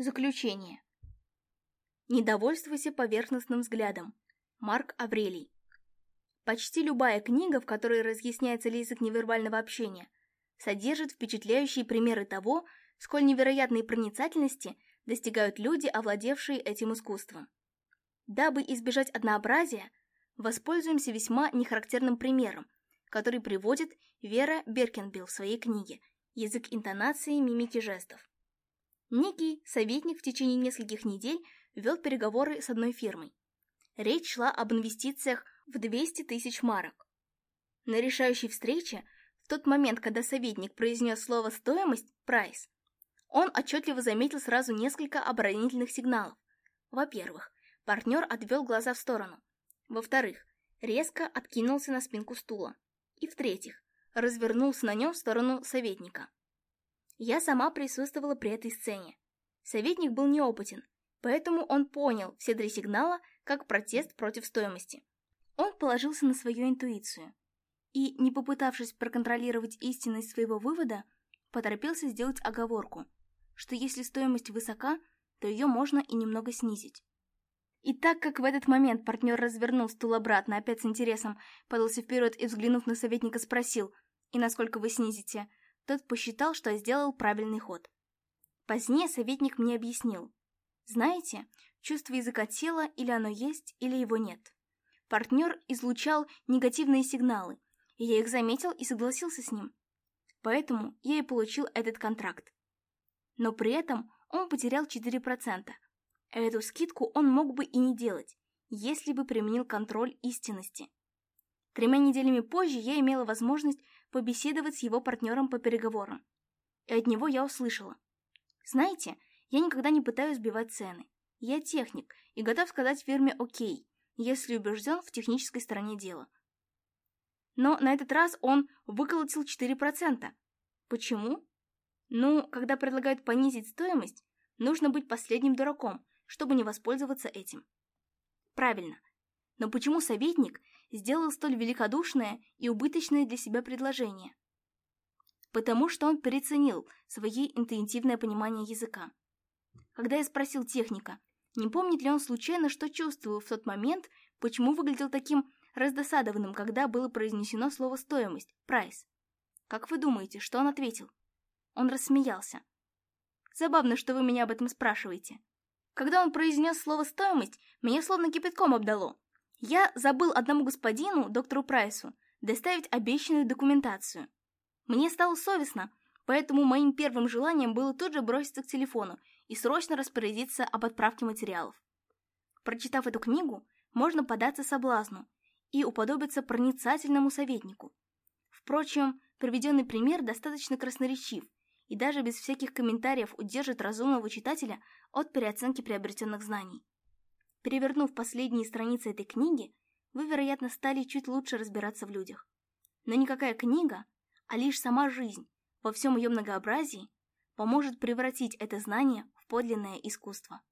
Заключение. Не довольствуйся поверхностным взглядом. Марк Аврелий. Почти любая книга, в которой разъясняется язык невербального общения, содержит впечатляющие примеры того, сколь невероятной проницательности достигают люди, овладевшие этим искусством. Дабы избежать однообразия, воспользуемся весьма нехарактерным примером, который приводит Вера Беркенбилл в своей книге «Язык интонации, мимики жестов». Некий советник в течение нескольких недель вел переговоры с одной фирмой. Речь шла об инвестициях в 200 тысяч марок. На решающей встрече, в тот момент, когда советник произнес слово «стоимость» – «прайс», он отчетливо заметил сразу несколько оборонительных сигналов. Во-первых, партнер отвел глаза в сторону. Во-вторых, резко откинулся на спинку стула. И в-третьих, развернулся на нем в сторону советника. Я сама присутствовала при этой сцене. Советник был неопытен, поэтому он понял все три сигнала как протест против стоимости. Он положился на свою интуицию и, не попытавшись проконтролировать истинность своего вывода, поторопился сделать оговорку, что если стоимость высока, то ее можно и немного снизить. И так как в этот момент партнер развернул стул обратно, опять с интересом, подался вперед и, взглянув на советника, спросил «И насколько вы снизите?» Тот посчитал, что сделал правильный ход. Позднее советник мне объяснил. Знаете, чувство языка тела или оно есть, или его нет. Партнер излучал негативные сигналы, и я их заметил и согласился с ним. Поэтому я и получил этот контракт. Но при этом он потерял 4%. Эту скидку он мог бы и не делать, если бы применил контроль истинности. Тремя неделями позже я имела возможность побеседовать с его партнером по переговорам. И от него я услышала. Знаете, я никогда не пытаюсь сбивать цены. Я техник и готов сказать фирме «Окей», если убежден в технической стороне дела. Но на этот раз он выколотил 4%. Почему? Ну, когда предлагают понизить стоимость, нужно быть последним дураком, чтобы не воспользоваться этим. Правильно, но почему советник сделал столь великодушное и убыточное для себя предложение? Потому что он переценил свои интуитивное понимание языка. Когда я спросил техника, не помнит ли он случайно, что чувствовал в тот момент, почему выглядел таким раздосадованным, когда было произнесено слово «стоимость» – «прайс». Как вы думаете, что он ответил? Он рассмеялся. Забавно, что вы меня об этом спрашиваете. Когда он произнес слово «стоимость», меня словно кипятком обдало. Я забыл одному господину, доктору Прайсу, доставить обещанную документацию. Мне стало совестно, поэтому моим первым желанием было тут же броситься к телефону и срочно распорядиться об отправке материалов. Прочитав эту книгу, можно податься соблазну и уподобиться проницательному советнику. Впрочем, приведенный пример достаточно красноречив и даже без всяких комментариев удержит разумного читателя от переоценки приобретенных знаний. Перевернув последние страницы этой книги, вы, вероятно, стали чуть лучше разбираться в людях. Но никакая книга, а лишь сама жизнь во всем ее многообразии поможет превратить это знание в подлинное искусство.